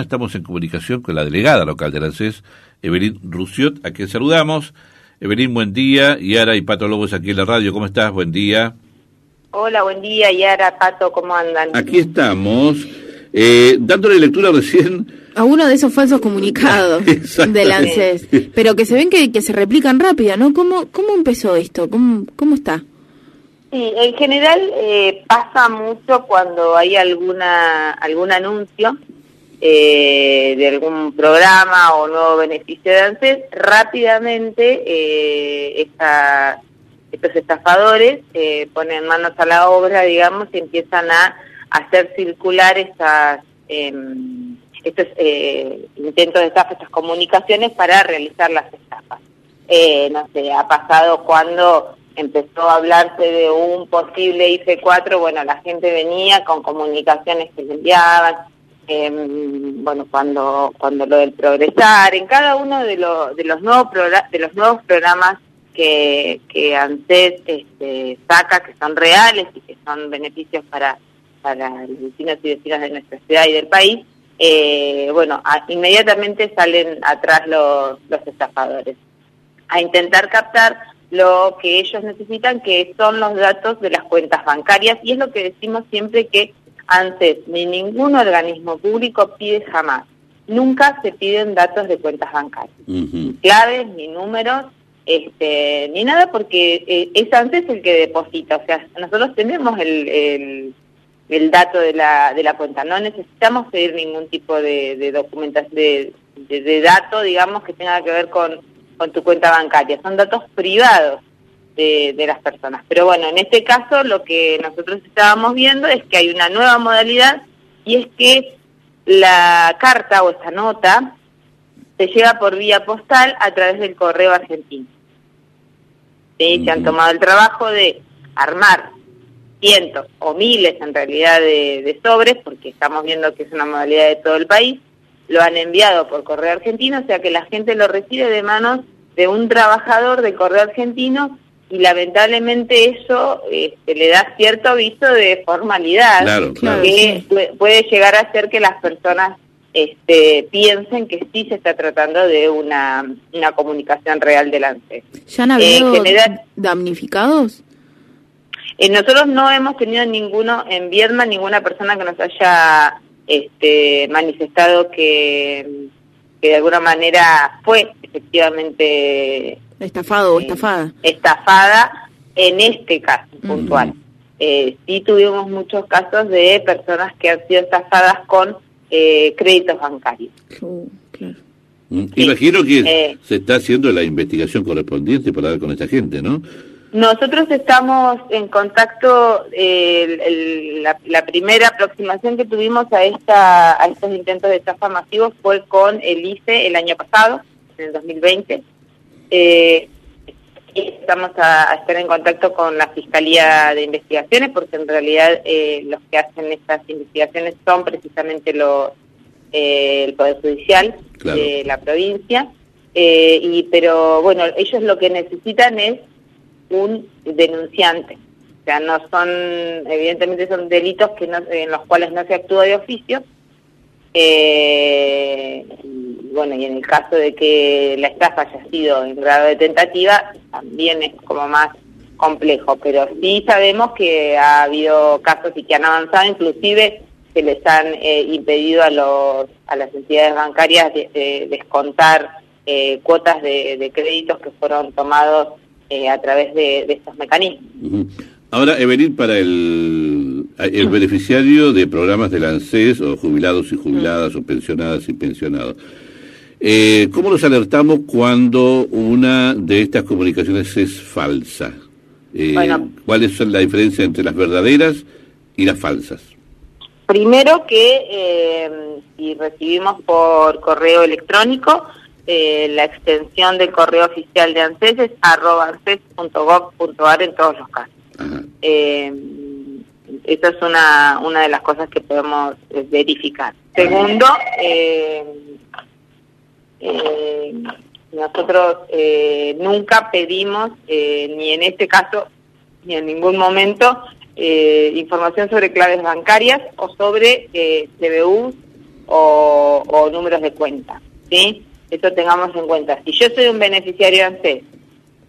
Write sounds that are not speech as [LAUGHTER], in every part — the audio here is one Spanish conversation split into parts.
Estamos en comunicación con la delegada local de ANSES, Evelyn Rusiot, a quien saludamos. Evelyn, buen día. Yara y Pato Lobos aquí en la radio, ¿cómo estás? Buen día. Hola, buen día, Yara, Pato, ¿cómo andan? Aquí estamos, eh, dándole lectura recién... A uno de esos falsos comunicados [LAUGHS] del ANSES, pero que se ven que, que se replican rápido, ¿no? ¿Cómo, cómo empezó esto? ¿Cómo, cómo está? Sí, en general eh, pasa mucho cuando hay alguna algún anuncio eh, de algún programa o nuevo beneficio de ANSES, rápidamente eh, estos estafadores eh, ponen manos a la obra, digamos, y empiezan a hacer circular estas, em, estos eh, intentos de estafa, estas comunicaciones para realizar las estafas. Eh, no sé, ha pasado cuando empezó a hablarse de un posible IC4, bueno, la gente venía con comunicaciones que le enviaban, eh, bueno, cuando cuando lo del progresar, en cada uno de, los de los nuevos de los nuevos programas que, que ANSES este, saca, que son reales y que son beneficios para, para los vecinos y vecinas de nuestra ciudad y del país, eh, bueno, inmediatamente salen atrás los, los estafadores a intentar captar lo que ellos necesitan, que son los datos de las cuentas bancarias, y es lo que decimos siempre que antes ni ningún organismo público pide jamás. Nunca se piden datos de cuentas bancarias, ni claves, ni números, este, ni nada, porque eh, es antes el que deposita. O sea, nosotros tenemos el, el, el, dato de la, de la cuenta, no necesitamos pedir ningún tipo de, de documentación, de, de, de dato, digamos, que tenga que ver con con tu cuenta bancaria, son datos privados de, de, las personas. Pero bueno, en este caso lo que nosotros estábamos viendo es que hay una nueva modalidad y es que la carta o esta nota se llega por vía postal a través del correo argentino. ¿Sí? Se han tomado el trabajo de armar cientos o miles en realidad de, de sobres, porque estamos viendo que es una modalidad de todo el país, lo han enviado por correo argentino, o sea que la gente lo recibe de manos de un trabajador de correo argentino y lamentablemente eso este, le da cierto aviso de formalidad claro, claro. que puede llegar a hacer que las personas este, piensen que sí se está tratando de una, una comunicación real delante. ¿Ya han habido eh, general, damnificados? Eh, nosotros no hemos tenido ninguno en Viedma, ninguna persona que nos haya este, manifestado que, que de alguna manera fue efectivamente estafado o eh, estafada. Estafada en este caso mm. puntual. Eh, sí tuvimos muchos casos de personas que han sido estafadas con eh, créditos bancarios. Oh, claro. Mm, imagino que eh, se está haciendo la investigación correspondiente para dar con esta gente no nosotros estamos en contacto, eh, el, la, la, primera aproximación que tuvimos a, esta, a estos intentos de estafa masivos fue con el ICE el año pasado, en el 2020. Eh, estamos a, a, estar en contacto con la Fiscalía de Investigaciones porque en realidad eh, los que hacen estas investigaciones son precisamente los, eh, el Poder Judicial claro. de la provincia. Eh, y Pero bueno, ellos lo que necesitan es un denunciante. O sea, no son, evidentemente son delitos que no, en los cuales no se actúa de oficio. Eh, bueno, y en el caso de que la estafa haya sido en grado de tentativa, también es como más complejo, pero sí sabemos que ha habido casos y que han avanzado, inclusive que les han eh, impedido a los a las entidades bancarias de, de descontar eh, cuotas de, de créditos que fueron tomados eh, a través de, estos mecanismos. Ahora, Evelyn, para el, el beneficiario de programas del ANSES, o jubilados y jubiladas, o pensionadas y pensionados, eh, ¿cómo los alertamos cuando una de estas comunicaciones es falsa? Eh, bueno, ¿Cuál es la diferencia entre las verdaderas y las falsas? Primero que eh, si recibimos por correo electrónico, eh, la extensión del correo oficial de ANSES es arroba anses.gov.ar en todos los casos. Eh, esa es una, una de las cosas que podemos verificar. Segundo, eh, eh, nosotros nunca pedimos, ni en este caso, ni en ningún momento, información sobre claves bancarias o sobre CBU o, números de cuenta, ¿sí? Eso tengamos en cuenta. Si yo soy un beneficiario de ANSES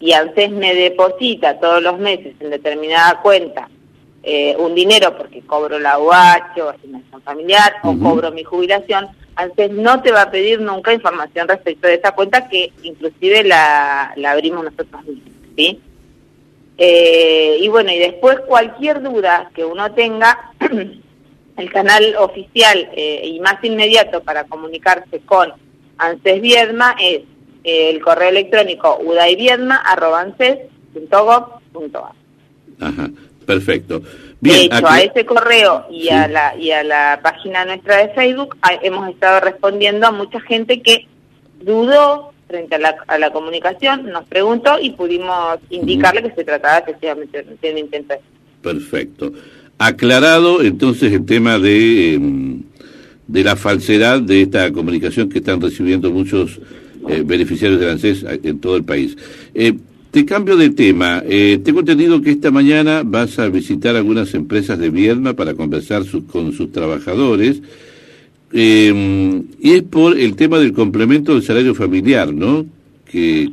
y ANSES me deposita todos los meses en determinada cuenta eh, un dinero porque cobro la UH o asignación familiar o cobro mi jubilación, ANSES no te va a pedir nunca información respecto de esa cuenta que inclusive la, la abrimos nosotros mismos, ¿sí? Eh, y bueno, y después cualquier duda que uno tenga, [CLEARS THROAT] el canal oficial eh, y más inmediato para comunicarse con ANSES Viedma es eh, el correo electrónico udaiviedma.anses.gov.ar. Ajá, perfecto. de hecho, a ese correo y, a la, y a la página nuestra de Facebook hemos estado respondiendo a mucha gente que dudó frente a la, a la comunicación, nos preguntó y pudimos indicarle que se trataba efectivamente de un intento. Perfecto. Aclarado entonces el tema de, em, de la falsedad de esta comunicación que están recibiendo muchos eh, beneficiarios del ANSES en todo el país. Eh, te cambio de tema. Eh, tengo entendido que esta mañana vas a visitar algunas empresas de Viedma para conversar con sus trabajadores. Eh, y es por el tema del complemento del salario familiar, ¿no? Que,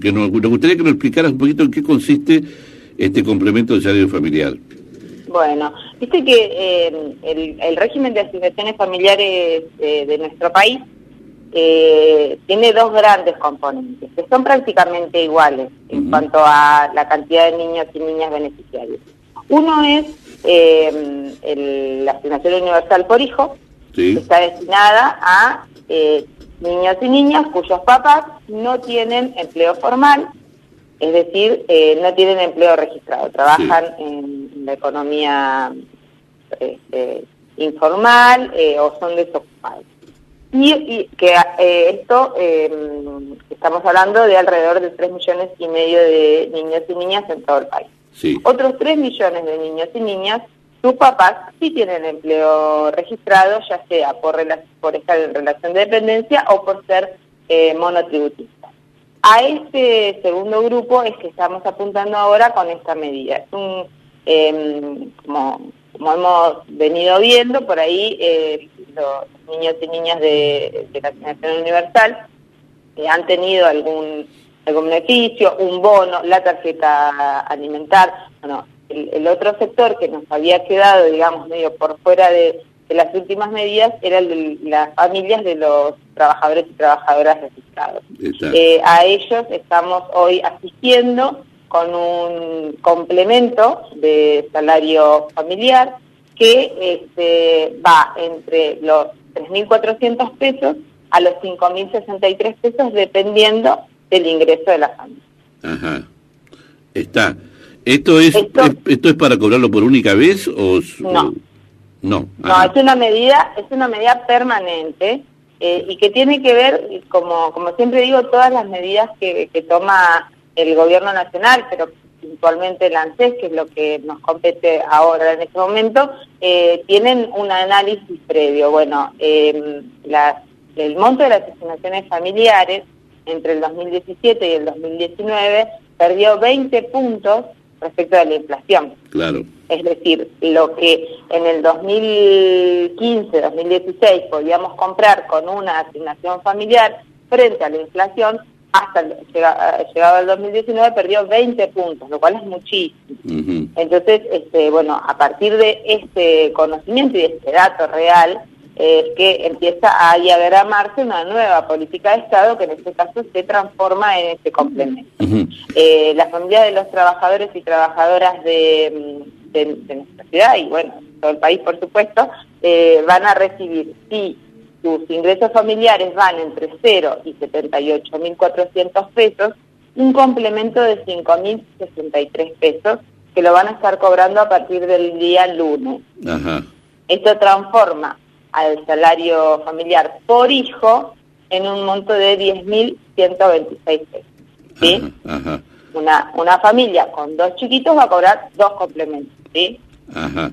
que nos, gustaría que nos explicaras un poquito en qué consiste este complemento del salario familiar. Bueno, viste que eh, el, régimen de asignaciones familiares eh, de nuestro país eh, tiene dos grandes componentes, que son prácticamente iguales en cuanto a la cantidad de niños y niñas beneficiarios. Uno es la asignación universal por hijo, está destinada a eh, niños y niñas cuyos papás no tienen empleo formal, es decir, eh, no tienen empleo registrado, trabajan en, la economía este, informal eh, o son desocupados. Y, que esto, em, estamos hablando de alrededor de 3 millones y medio de niños y niñas en todo el país. Otros 3 millones de niños y niñas sus papás sí tienen empleo registrado, ya sea por, por estar en relación de dependencia o por ser eh, monotributistas. A este segundo grupo es que estamos apuntando ahora con esta medida. Es un, em, como, hemos venido viendo, por ahí eh, los niños y niñas de, la asignación universal han tenido algún algún beneficio, un bono, la tarjeta alimentar, bueno, el, otro sector que nos había quedado, digamos, medio por fuera de, las últimas medidas era el de las familias de los trabajadores y trabajadoras registrados. Eh, a ellos estamos hoy asistiendo con un complemento de salario familiar que este, va entre los 3.400 pesos a los 5.063 pesos dependiendo del ingreso de la familia. Ajá. Está. ¿Esto es, esto, es, para cobrarlo por única vez o...? No. No, no es una medida, es una medida permanente eh, y que tiene que ver, como, como siempre digo, todas las medidas que, que toma el gobierno nacional, pero puntualmente el ANSES, que es lo que nos compete ahora en este momento, eh, tienen un análisis previo. Bueno, eh, el monto de las asignaciones familiares entre el 2017 y el 2019 perdió 20 puntos respecto de la inflación. Claro. Es decir, lo que en el 2015, 2016 podíamos comprar con una asignación familiar frente a la inflación, hasta llegado al 2019 perdió 20 puntos, lo cual es muchísimo. Entonces, este, bueno, a partir de este conocimiento y de este dato real, es que empieza a diagramarse una nueva política de Estado que en este caso se transforma en este complemento. eh, las familias de los trabajadores y trabajadoras de, nuestra ciudad y bueno, todo el país por supuesto, eh, van a recibir, si sus ingresos familiares van entre 0 y 78.400 pesos, un complemento de 5.063 pesos que lo van a estar cobrando a partir del día lunes. Esto transforma al salario familiar por hijo en un monto de 10.126 pesos. ¿sí? Una, una familia con dos chiquitos va a cobrar dos complementos. ¿sí? Ajá.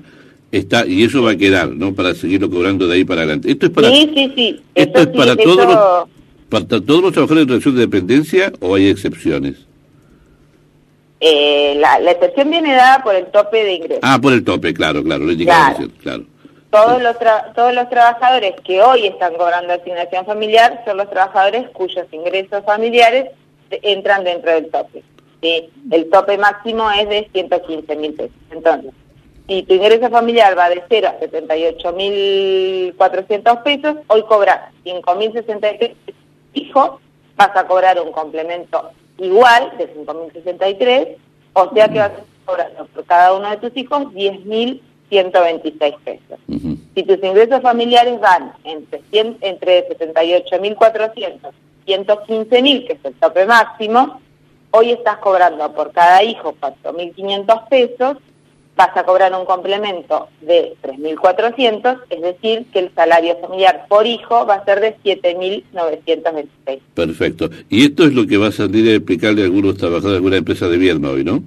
Está, y eso va a quedar, ¿no? Para seguirlo cobrando de ahí para adelante. Esto es para, sí, sí, sí. Esto, es para, todos los, para todos los trabajadores de relación de dependencia o hay excepciones. Eh, la, la excepción viene dada por el tope de ingresos. Ah, por el tope, claro, claro, claro. claro. Todos los, todos los trabajadores que hoy están cobrando asignación familiar son los trabajadores cuyos ingresos familiares entran dentro del tope. ¿sí? El tope máximo es de 115 mil pesos. Entonces, si tu ingreso familiar va de 0 a 78.400 pesos, hoy cobras 5.063 hijos, vas a cobrar un complemento igual de 5.063, o sea que vas a cobrar por cada uno de tus hijos 10.126 pesos. Si tus ingresos familiares van entre, entre 78.400 y 115.000, que es el tope máximo, hoy estás cobrando por cada hijo 4.500 pesos vas a cobrar un complemento de 3.400, es decir, que el salario familiar por hijo va a ser de 7.926. Perfecto. Y esto es lo que va a salir a explicarle a algunos trabajadores de alguna empresa de Vierma hoy, ¿no?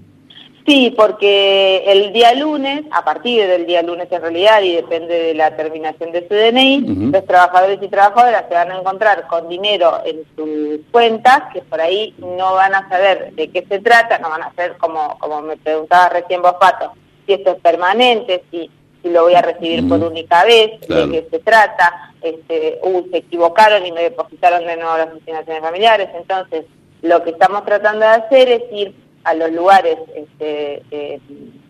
Sí, porque el día lunes, a partir del día lunes en realidad, y depende de la terminación de su DNI, los trabajadores y trabajadoras se van a encontrar con dinero en sus cuentas, que por ahí no van a saber de qué se trata, no van a saber, como, como me preguntaba recién vos, Pato, si esto es permanente, si, si lo voy a recibir por única vez, de qué se trata, este, uh, se equivocaron y me depositaron de nuevo las asignaciones familiares. Entonces, lo que estamos tratando de hacer es ir a los lugares este, eh,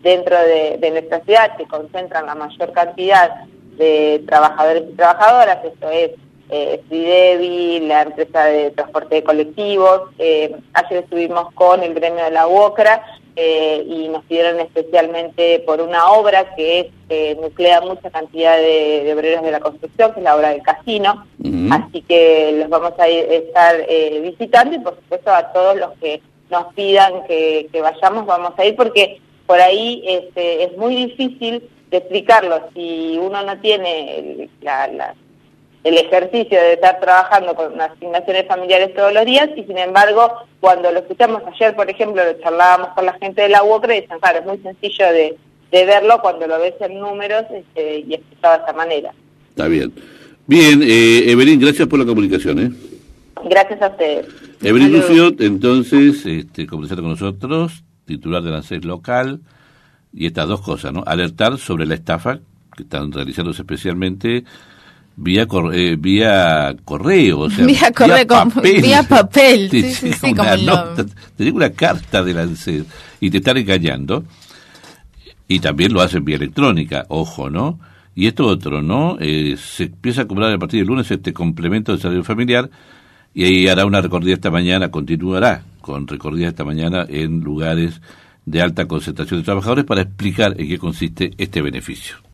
dentro de, nuestra ciudad que concentran la mayor cantidad de trabajadores y trabajadoras, esto es eh, la empresa de transporte de colectivos. Eh, ayer estuvimos con el gremio de la UOCRA eh, y nos pidieron especialmente por una obra que es, eh, nuclea mucha cantidad de, obreros de la construcción, que es la obra del casino. Así que los vamos a estar eh, visitando y por supuesto a todos los que nos pidan que, vayamos vamos a ir porque por ahí este, es muy difícil de explicarlo si uno no tiene la el ejercicio de estar trabajando con asignaciones familiares todos los días y sin embargo cuando lo escuchamos ayer, por ejemplo, lo charlábamos con la gente de la UOCRE dicen, claro, es muy sencillo de, verlo cuando lo ves en números este, y explicado de esta manera. Está bien. Bien, eh, Evelyn, gracias por la comunicación. ¿eh? Gracias a ustedes. Evelyn Lucio, entonces, este, con nosotros, titular del ANSES local, y estas dos cosas, ¿no? Alertar sobre la estafa que están realizándose especialmente vía eh, vía correo, o sea, [LAUGHS] vía, correo, papel. Vía papel. Te, sí, sí, una nota, te una carta de la y te están engañando. Y también lo hacen vía electrónica, ojo, ¿no? Y esto otro, ¿no? Eh, se empieza a cobrar a partir del lunes este complemento de salario familiar y ahí hará una recorrida esta mañana, continuará con recorrida esta mañana en lugares de alta concentración de trabajadores para explicar en qué consiste este beneficio.